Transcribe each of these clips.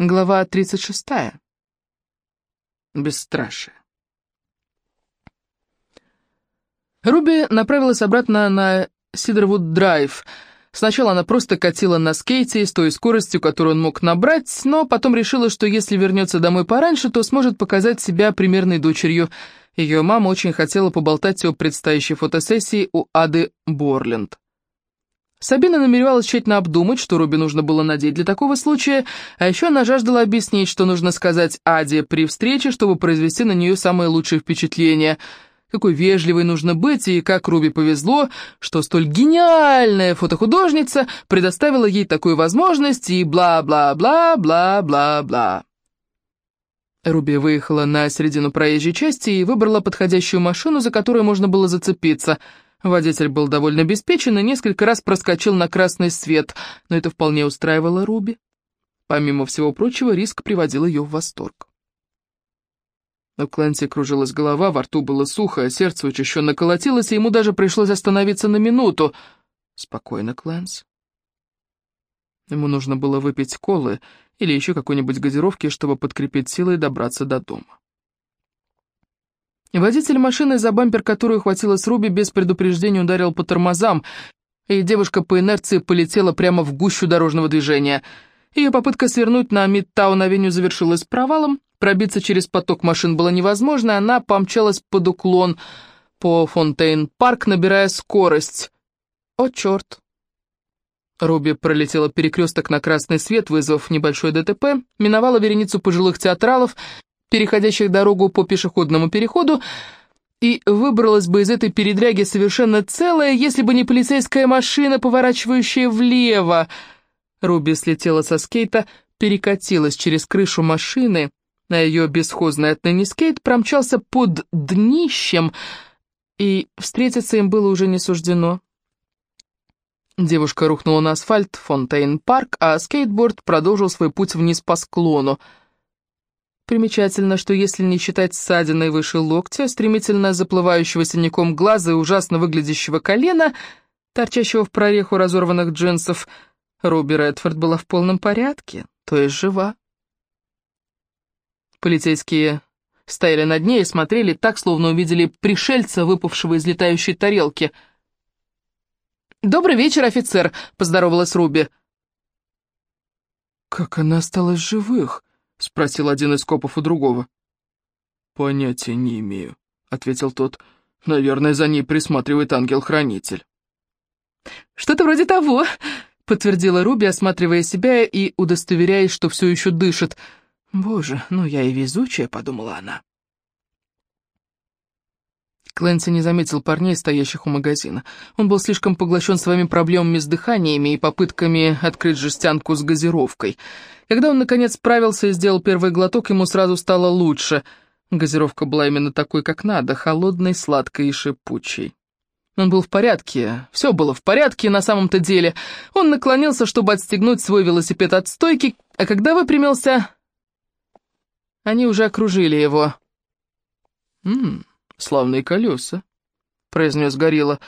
Глава 36. Бесстрашие. Руби направилась обратно на Сидервуд-драйв. Сначала она просто катила на скейте с той скоростью, которую он мог набрать, но потом решила, что если вернется домой пораньше, то сможет показать себя примерной дочерью. Ее мама очень хотела поболтать о предстоящей фотосессии у Ады Борленд. Сабина намеревалась тщательно обдумать, что Руби нужно было надеть для такого случая, а еще она жаждала объяснить, что нужно сказать Аде при встрече, чтобы произвести на нее самое лучшее впечатление. Какой вежливой нужно быть, и как Руби повезло, что столь гениальная фотохудожница предоставила ей такую возможность, и бла-бла-бла-бла-бла-бла. Руби выехала на середину проезжей части и выбрала подходящую машину, за которую можно было зацепиться – Водитель был довольно обеспечен и несколько раз проскочил на красный свет, но это вполне устраивало Руби. Помимо всего прочего, риск приводил ее в восторг. У Клэнси кружилась голова, во рту было сухо, а сердце учащенно колотилось, и ему даже пришлось остановиться на минуту. «Спокойно, Клэнс». Ему нужно было выпить колы или еще какой-нибудь газировки, чтобы подкрепить силы и добраться до дома. Водитель машины, за бампер которую хватило Руби, без предупреждения ударил по тормозам, и девушка по инерции полетела прямо в гущу дорожного движения. Ее попытка свернуть на Мидтаун-авеню завершилась провалом, пробиться через поток машин было невозможно, она помчалась под уклон по Фонтейн-парк, набирая скорость. О, черт! Руби пролетела перекресток на красный свет, вызвав небольшой ДТП, миновала вереницу пожилых театралов переходящих дорогу по пешеходному переходу, и выбралась бы из этой передряги совершенно целая, если бы не полицейская машина, поворачивающая влево. Руби слетела со скейта, перекатилась через крышу машины, а ее бесхозный отныне скейт промчался под днищем, и встретиться им было уже не суждено. Девушка рухнула на асфальт Фонтейн-парк, а скейтборд продолжил свой путь вниз по склону. Примечательно, что если не считать ссадины выше локтя, стремительно заплывающего синяком глаза и ужасно выглядящего колена, торчащего в прореху разорванных джинсов, Руби Редфорд была в полном порядке, то есть жива. Полицейские стояли над ней и смотрели так, словно увидели пришельца, выпавшего из летающей тарелки. «Добрый вечер, офицер!» — поздоровалась Руби. «Как она осталась живых?» — спросил один из копов у другого. «Понятия не имею», — ответил тот. «Наверное, за ней присматривает ангел-хранитель». «Что-то вроде того», — подтвердила Руби, осматривая себя и удостоверяясь, что все еще дышит. «Боже, ну я и везучая», — подумала она. Клэнси не заметил парней, стоящих у магазина. Он был слишком поглощен своими проблемами с дыханиями и попытками открыть жестянку с газировкой. Когда он, наконец, справился и сделал первый глоток, ему сразу стало лучше. Газировка была именно такой, как надо, холодной, сладкой и шипучей. Он был в порядке, все было в порядке на самом-то деле. Он наклонился, чтобы отстегнуть свой велосипед от стойки, а когда выпрямился, они уже окружили его. «Ммм, славные колеса», — произнес Горилла.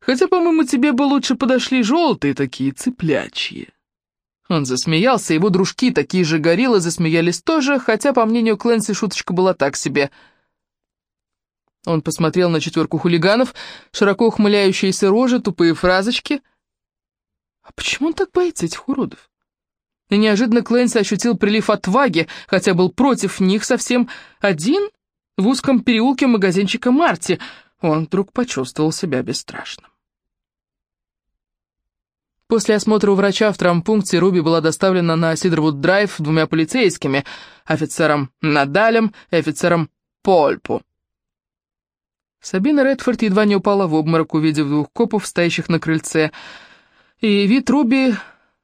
«Хотя, по-моему, тебе бы лучше подошли желтые такие, цыплячьи». Он засмеялся, его дружки, такие же гориллы, засмеялись тоже, хотя, по мнению Клэнси, шуточка была так себе. Он посмотрел на четверку хулиганов, широко ухмыляющиеся рожи, тупые фразочки. А почему он так боится этих уродов? И неожиданно Клэнси ощутил прилив отваги, хотя был против них совсем один в узком переулке магазинчика Марти. Он вдруг почувствовал себя бесстрашным. После осмотра у врача в травмпункте Руби была доставлена на Сидервуд-драйв двумя полицейскими, офицером Надалем и офицером Польпу. Сабина Редфорд едва не упала в обморок, увидев двух копов, стоящих на крыльце, и вид Руби,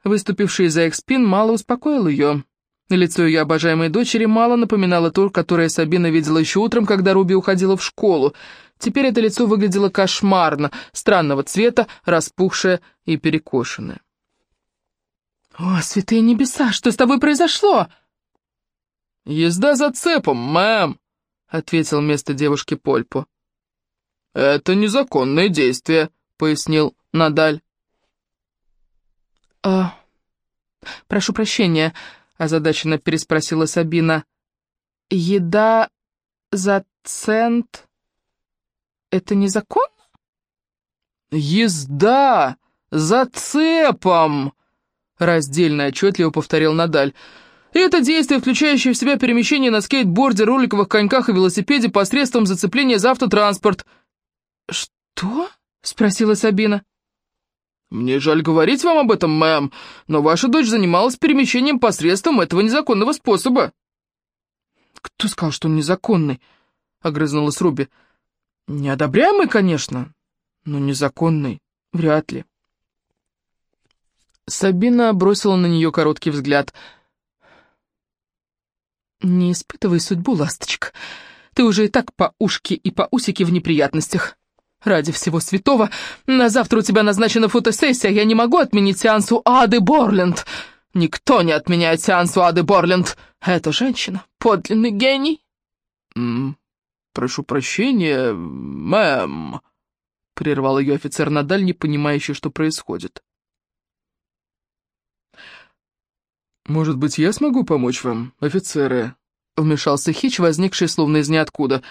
выступивший из-за их спин, мало успокоил ее. Лицо ее обожаемой дочери мало напоминало то, которое Сабина видела еще утром, когда Руби уходила в школу — Теперь это лицо выглядело кошмарно, странного цвета, распухшее и перекошенное. «О, святые небеса, что с тобой произошло?» «Езда за цепом, мэм», — ответил вместо девушки Польпо. «Это незаконное действие», — пояснил Надаль. «А, прошу прощения», озадаченно переспросила Сабина. «Еда за цент — это незаконно?» «Езда за цепом!» — раздельно отчетливо повторил Надаль. «Это действие, включающее в себя перемещение на скейтборде, роликовых коньках и велосипеде посредством зацепления за автотранспорт». «Что?» — спросила Сабина. «Мне жаль говорить вам об этом, мэм, но ваша дочь занималась перемещением посредством этого незаконного способа». «Кто сказал, что он незаконный?» — огрызнулась Руби. «Неодобряемый, конечно, но незаконный вряд ли». Сабина бросила на нее короткий взгляд. «Не испытывай судьбу, ласточка. Ты уже и так по ушке и по усике в неприятностях. Ради всего святого, на завтра у тебя назначена фотосессия, я не могу отменить сеанс у Ады Борленд. Никто не отменяет сеанс у Ады Борленд. Эта женщина — подлинный гений». М -м, «Прошу прощения, мэм», — прервал ее офицер Надаль, не понимающий, что происходит. «Может быть, я смогу помочь вам, офицеры?» — вмешался Хич, возникший словно из ниоткуда.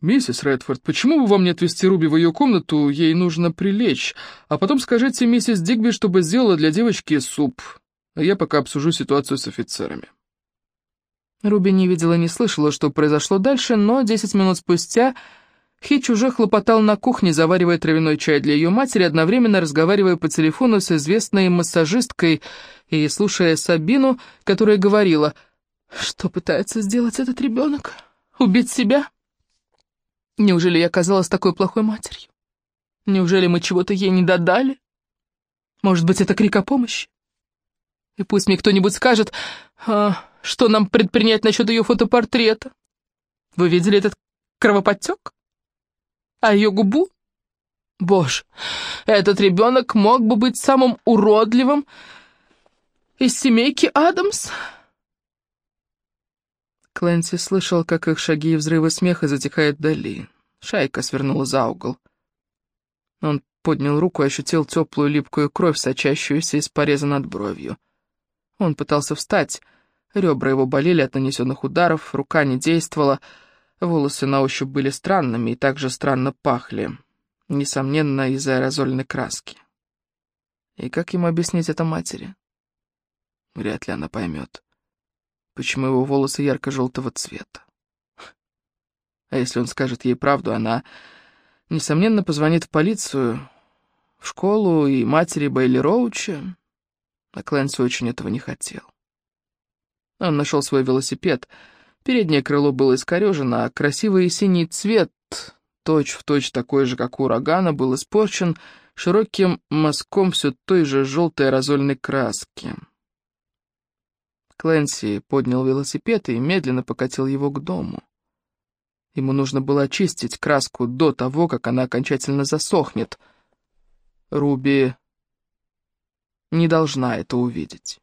«Миссис Редфорд, почему бы вам не отвезти Руби в ее комнату? Ей нужно прилечь. А потом скажите миссис Дигби, чтобы сделала для девочки суп. А я пока обсужу ситуацию с офицерами». Руби не видела и не слышала, что произошло дальше, но десять минут спустя Хич уже хлопотал на кухне, заваривая травяной чай для ее матери, одновременно разговаривая по телефону с известной массажисткой и слушая Сабину, которая говорила, «Что пытается сделать этот ребенок? Убить себя? Неужели я оказалась такой плохой матерью? Неужели мы чего-то ей не додали? Может быть, это крик о помощи? И пусть мне кто-нибудь скажет, а, что нам предпринять насчет ее фотопортрета. Вы видели этот кровоподтек? А ее губу? Боже, этот ребенок мог бы быть самым уродливым из семейки Адамс. Клэнси слышал, как их шаги и взрывы смеха затихают вдали. Шайка свернула за угол. Он поднял руку и ощутил теплую липкую кровь, сочащуюся из пореза над бровью. Он пытался встать, ребра его болели от нанесенных ударов, рука не действовала, волосы на ощупь были странными и также странно пахли, несомненно, из-за аэрозольной краски. И как ему объяснить это матери? Вряд ли она поймет, почему его волосы ярко-желтого цвета. А если он скажет ей правду, она, несомненно, позвонит в полицию, в школу и матери Бейли Роуча, а Клэнси очень этого не хотел. Он нашел свой велосипед. Переднее крыло было искорежено, а красивый синий цвет, точь-в-точь точь такой же, как у урагана, был испорчен широким мазком все той же желтой аэрозольной краски. Клэнси поднял велосипед и медленно покатил его к дому. Ему нужно было очистить краску до того, как она окончательно засохнет. Руби не должна это увидеть.